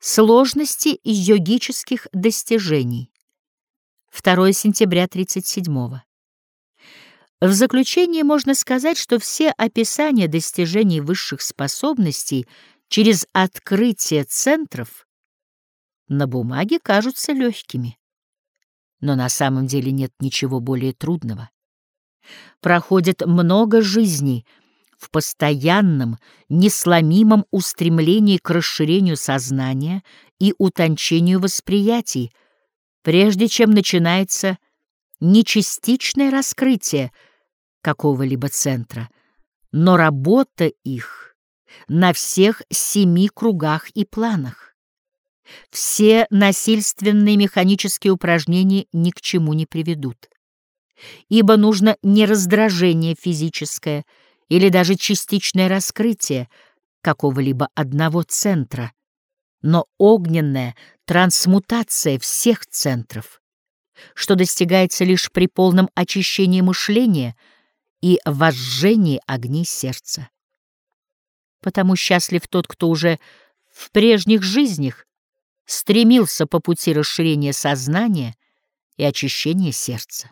Сложности йогических достижений. 2 сентября 37 -го. В заключение можно сказать, что все описания достижений высших способностей через открытие центров на бумаге кажутся легкими, но на самом деле нет ничего более трудного. Проходит много жизней — в постоянном, несломимом устремлении к расширению сознания и утончению восприятий, прежде чем начинается не частичное раскрытие какого-либо центра, но работа их на всех семи кругах и планах. Все насильственные механические упражнения ни к чему не приведут, ибо нужно не раздражение физическое — или даже частичное раскрытие какого-либо одного центра, но огненная трансмутация всех центров, что достигается лишь при полном очищении мышления и возжжении огней сердца. Потому счастлив тот, кто уже в прежних жизнях стремился по пути расширения сознания и очищения сердца.